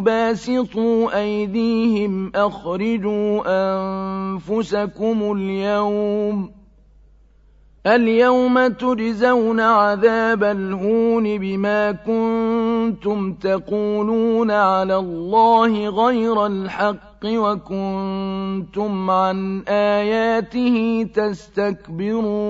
باسطوا أيديهم أخرجوا أنفسكم اليوم اليوم تجزون عذاب الهون بما كنتم تقولون على الله غير الحق وكنتم عن آياته تستكبرون